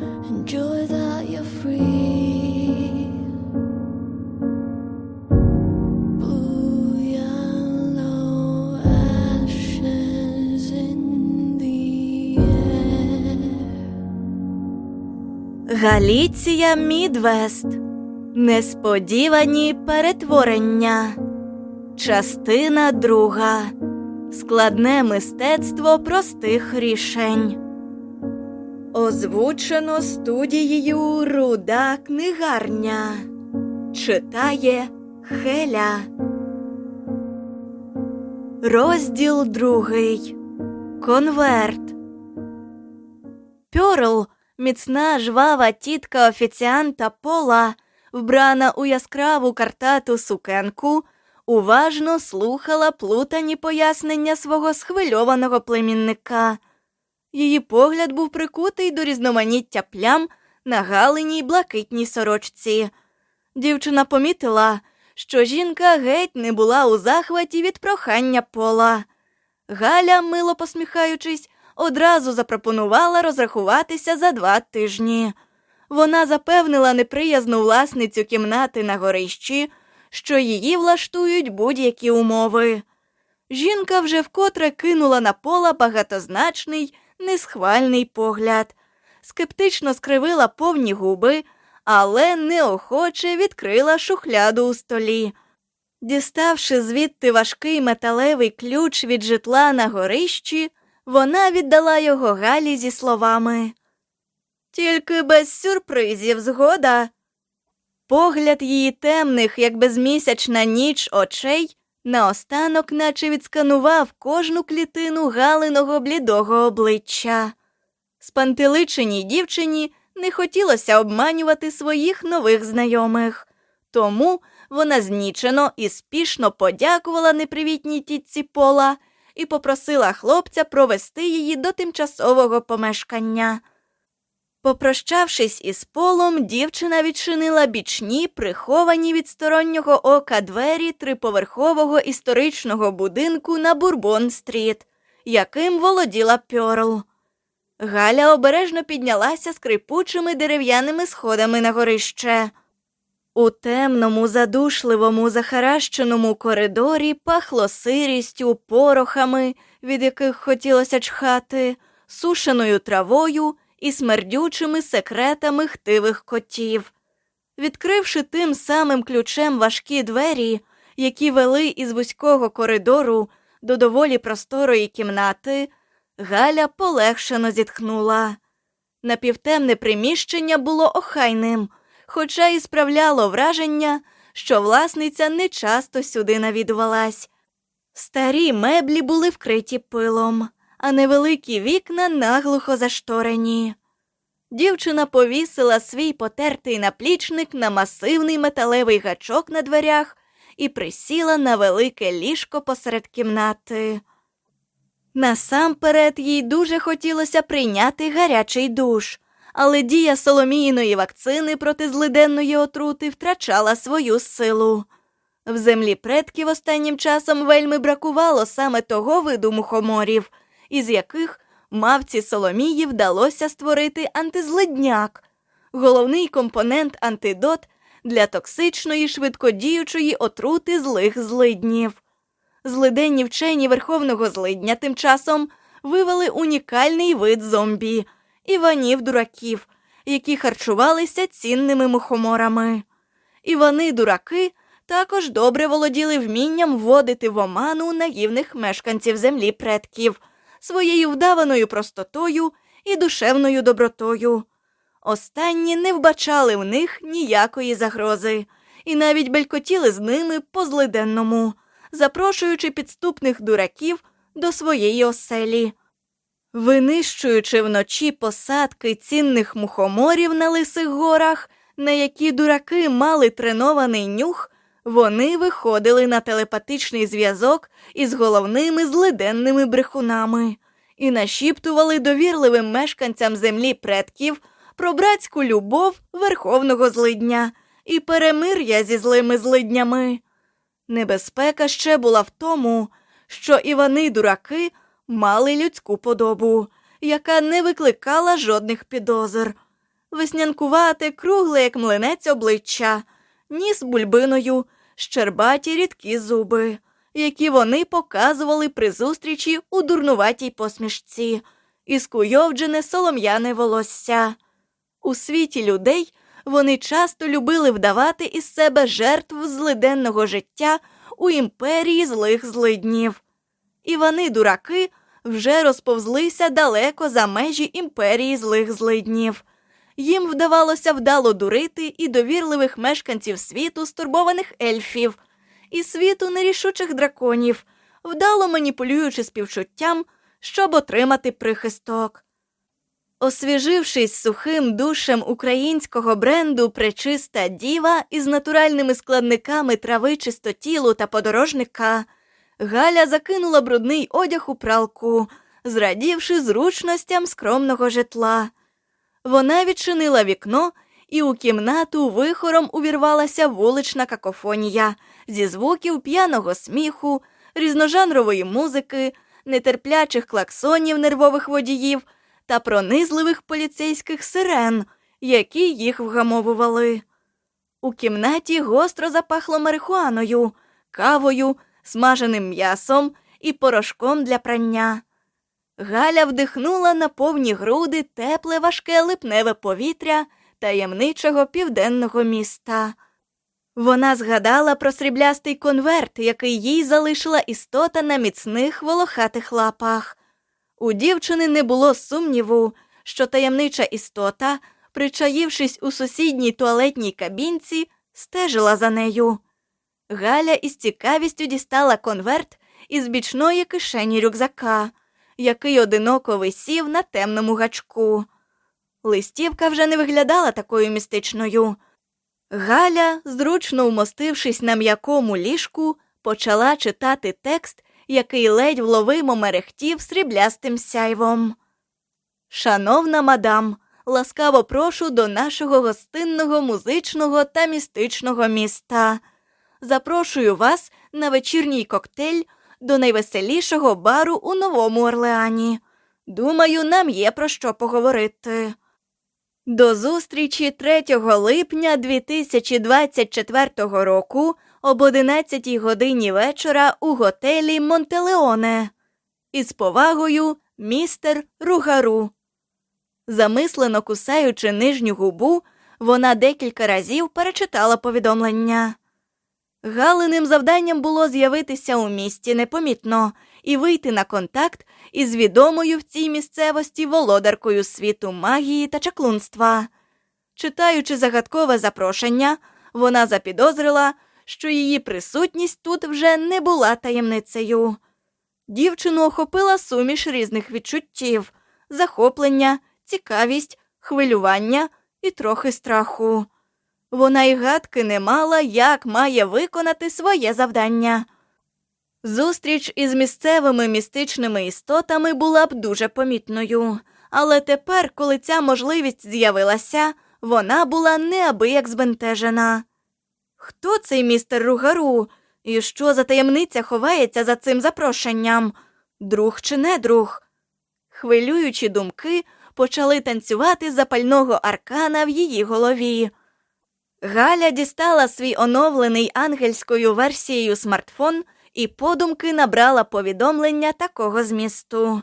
Enjoy that you're free. Галіція Мідвест. Несподівані перетворення. Частина друга. Складне мистецтво простих рішень. Озвучено студією Руда книгарня. Читає Хеля. Розділ другий. Конверт. Пьорл, міцна жвава тітка офіціанта Пола, вбрана у яскраву картату сукенку, уважно слухала плутані пояснення свого схвильованого племінника. Її погляд був прикутий до різноманіття плям на галиній блакитній сорочці. Дівчина помітила, що жінка геть не була у захваті від прохання пола. Галя, мило посміхаючись, одразу запропонувала розрахуватися за два тижні. Вона запевнила неприязну власницю кімнати на горищі, що її влаштують будь-які умови. Жінка вже вкотре кинула на пола багатозначний, несхвальний погляд, скептично скривила повні губи, але неохоче відкрила шухляду у столі. Діставши звідти важкий металевий ключ від житла на горищі, вона віддала його Галі зі словами Тільки без сюрпризів згода. Погляд її темних, як безмісячна ніч очей, наостанок наче відсканував кожну клітину галиного блідого обличчя. Спантеличеній дівчині не хотілося обманювати своїх нових знайомих, тому вона знічено і спішно подякувала непривітній тітці пола і попросила хлопця провести її до тимчасового помешкання. Попрощавшись із полом, дівчина відчинила бічні, приховані від стороннього ока двері триповерхового історичного будинку на Бурбон-стріт, яким володіла Пьорл. Галя обережно піднялася скрипучими дерев'яними сходами на горище. У темному, задушливому, захаращеному коридорі пахло сирістю, порохами, від яких хотілося чхати, сушеною травою і смердючими секретами хтивих котів. Відкривши тим самим ключем важкі двері, які вели із вузького коридору до доволі просторої кімнати, Галя полегшено зітхнула. Напівтемне приміщення було охайним, хоча і справляло враження, що власниця не часто сюди навідувалась. Старі меблі були вкриті пилом, а невеликі вікна наглухо зашторені. Дівчина повісила свій потертий наплічник на масивний металевий гачок на дверях і присіла на велике ліжко посеред кімнати. Насамперед їй дуже хотілося прийняти гарячий душ, але дія соломійної вакцини проти злиденної отрути втрачала свою силу. В землі предків останнім часом вельми бракувало саме того виду мухоморів, із яких мавці Соломії вдалося створити антизлидняк, головний компонент антидот для токсичної швидкодіючої отрути злих злиднів. Злиденні вчені верховного злидня тим часом вивели унікальний вид зомбі іванів дураків, які харчувалися цінними мухоморами. Івани дураки також добре володіли вмінням вводити в оману наївних мешканців землі предків своєю вдаваною простотою і душевною добротою. Останні не вбачали в них ніякої загрози і навіть белькотіли з ними по злиденному, запрошуючи підступних дураків до своєї оселі. Винищуючи вночі посадки цінних мухоморів на лисих горах, на які дураки мали тренований нюх, вони виходили на телепатичний зв'язок із головними злиденними брехунами і нашіптували довірливим мешканцям землі предків про братську любов верховного злидня і перемир'я зі злими злиднями. Небезпека ще була в тому, що івани дураки мали людську подобу, яка не викликала жодних підозр. веснянкувате, кругле, як млинець обличчя, ніс бульбиною, щербаті рідкі зуби, які вони показували при зустрічі у дурнуватій посмішці, і скуйовджене солом'яне волосся. У світі людей вони часто любили вдавати із себе жертв злиденного життя у імперії злих злиднів. І вони, дураки, вже розповзлися далеко за межі імперії злих злиднів. Їм вдавалося вдало дурити і довірливих мешканців світу стурбованих ельфів, і світу нерішучих драконів, вдало маніпулюючи співчуттям, щоб отримати прихисток. Освіжившись сухим душем українського бренду Пречиста діва із натуральними складниками трави чистотілу та подорожника, Галя закинула брудний одяг у пралку, зрадівши зручностям скромного житла. Вона відчинила вікно, і у кімнату вихором увірвалася вулична какофонія зі звуків п'яного сміху, різножанрової музики, нетерплячих клаксонів нервових водіїв та пронизливих поліцейських сирен, які їх вгамовували. У кімнаті гостро запахло марихуаною, кавою, смаженим м'ясом і порошком для прання. Галя вдихнула на повні груди тепле важке липневе повітря таємничого південного міста. Вона згадала про сріблястий конверт, який їй залишила істота на міцних волохатих лапах. У дівчини не було сумніву, що таємнича істота, причаївшись у сусідній туалетній кабінці, стежила за нею. Галя із цікавістю дістала конверт із бічної кишені рюкзака, який одиноко висів на темному гачку. Листівка вже не виглядала такою містичною. Галя, зручно вмостившись на м'якому ліжку, почала читати текст, який ледь вловимо мерехтів сріблястим сяйвом. Шановна мадам, ласкаво прошу до нашого гостинного, музичного та містичного міста. Запрошую вас на вечірній коктейль до найвеселішого бару у Новому Орлеані. Думаю, нам є про що поговорити. До зустрічі 3 липня 2024 року об 11 годині вечора у готелі Монтелеоне. Із повагою містер Ругару. Замислено кусаючи нижню губу, вона декілька разів перечитала повідомлення. Галиним завданням було з'явитися у місті непомітно і вийти на контакт із відомою в цій місцевості володаркою світу магії та чаклунства. Читаючи загадкове запрошення, вона запідозрила, що її присутність тут вже не була таємницею. Дівчину охопила суміш різних відчуттів захоплення, цікавість, хвилювання і трохи страху. Вона й гадки не мала, як має виконати своє завдання. Зустріч із місцевими містичними істотами була б дуже помітною, але тепер, коли ця можливість з'явилася, вона була неабияк збентежена. Хто цей містер Ругару? І що за таємниця ховається за цим запрошенням? Друг чи не друг? Хвилюючі думки почали танцювати запального аркана в її голові. Галя дістала свій оновлений ангельською версією смартфон і подумки набрала повідомлення такого змісту.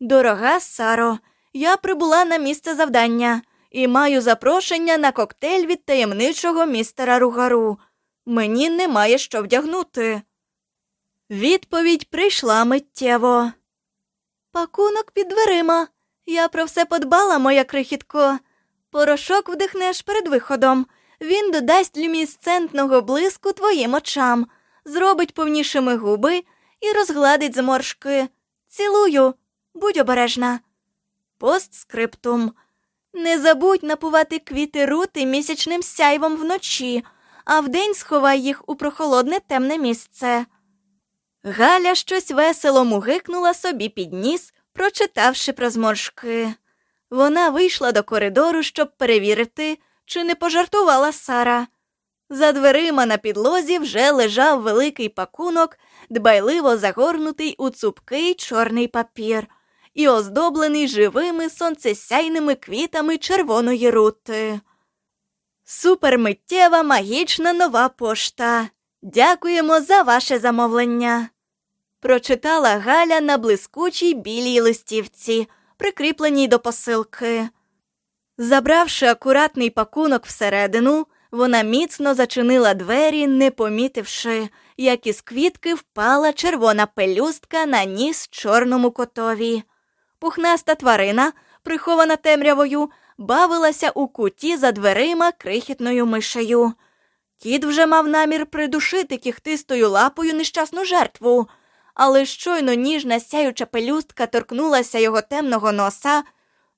Дорога Саро, я прибула на місце завдання і маю запрошення на коктейль від таємничого містера Ругару. Мені немає що вдягнути. Відповідь прийшла миттєво. Пакунок під дверима. Я про все подбала, моя крихітко. Порошок вдихнеш перед виходом. Він додасть люмісцентного блиску твоїм очам, зробить повнішими губи і розгладить зморшки. Цілую, будь обережна. Постскриптум. Не забудь напувати квіти рути місячним сяйвом вночі, а вдень сховай їх у прохолодне темне місце. Галя щось весело мугикнула собі під ніс, прочитавши про зморшки. Вона вийшла до коридору, щоб перевірити, чи не пожартувала Сара. За дверима на підлозі вже лежав великий пакунок, дбайливо загорнутий у цупкий чорний папір, і оздоблений живими сонцесяйними квітами червоної рути. Супермиттєва магічна нова пошта. Дякуємо за ваше замовлення. Прочитала Галя на блискучій білій листівці, прикріпленій до посилки. Забравши акуратний пакунок всередину, вона міцно зачинила двері, не помітивши, як із квітки впала червона пелюстка на ніс чорному котові. Пухнаста тварина, прихована темрявою, бавилася у куті за дверима крихітною мишею. Кіт вже мав намір придушити кіхтистою лапою нещасну жертву, але щойно ніжна сяюча пелюстка торкнулася його темного носа.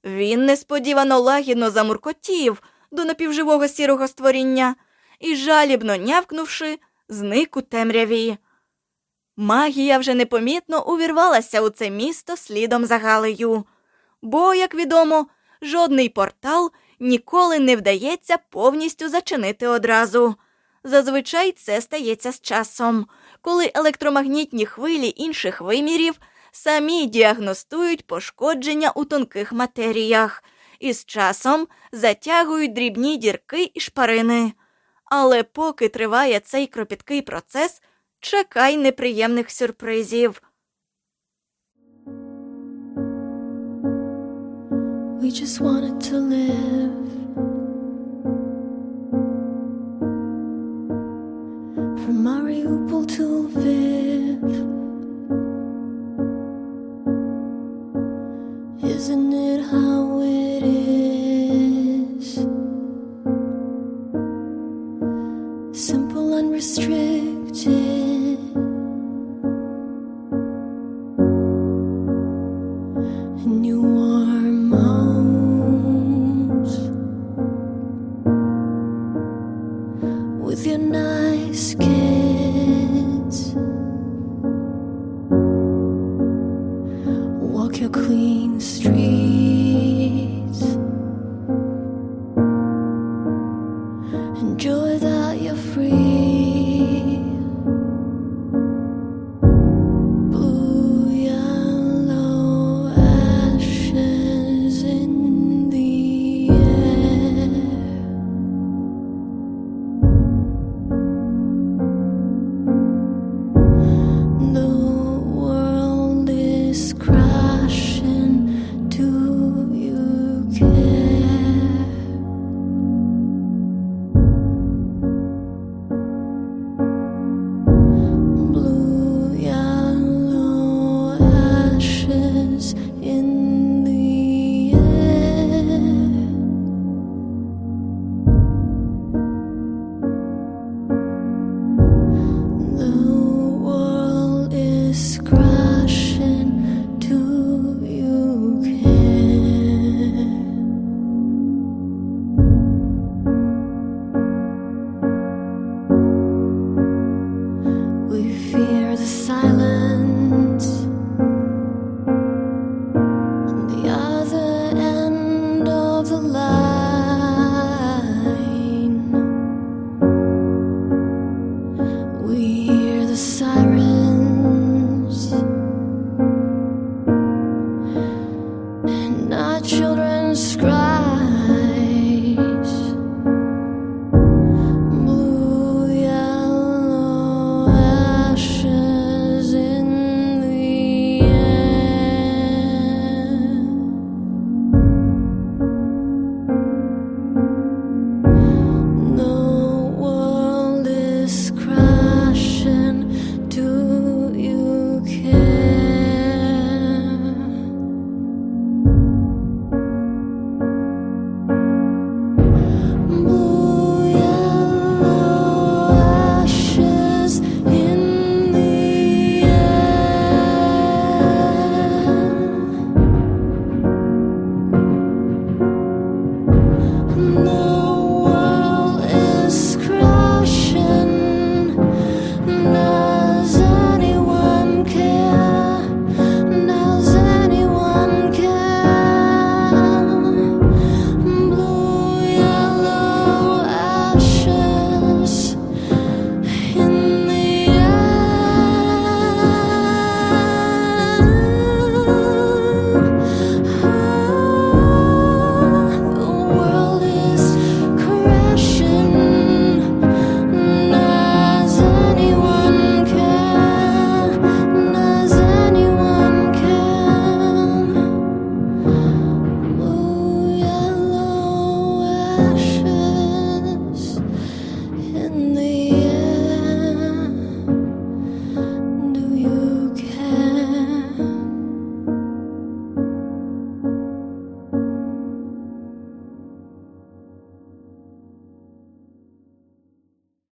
Він несподівано лагідно замуркотів до напівживого сірого створіння і, жалібно нявкнувши, зник у темряві. Магія вже непомітно увірвалася у це місто слідом за Галею, бо, як відомо, жодний портал ніколи не вдається повністю зачинити одразу. Зазвичай це стається з часом, коли електромагнітні хвилі інших вимірів самі діагностують пошкодження у тонких матеріях і з часом затягують дрібні дірки і шпарини. Але поки триває цей кропіткий процес, чекай неприємних сюрпризів. We just wanted to live. From Mariupol to Lviv. Isn't it how Walk your clean streets.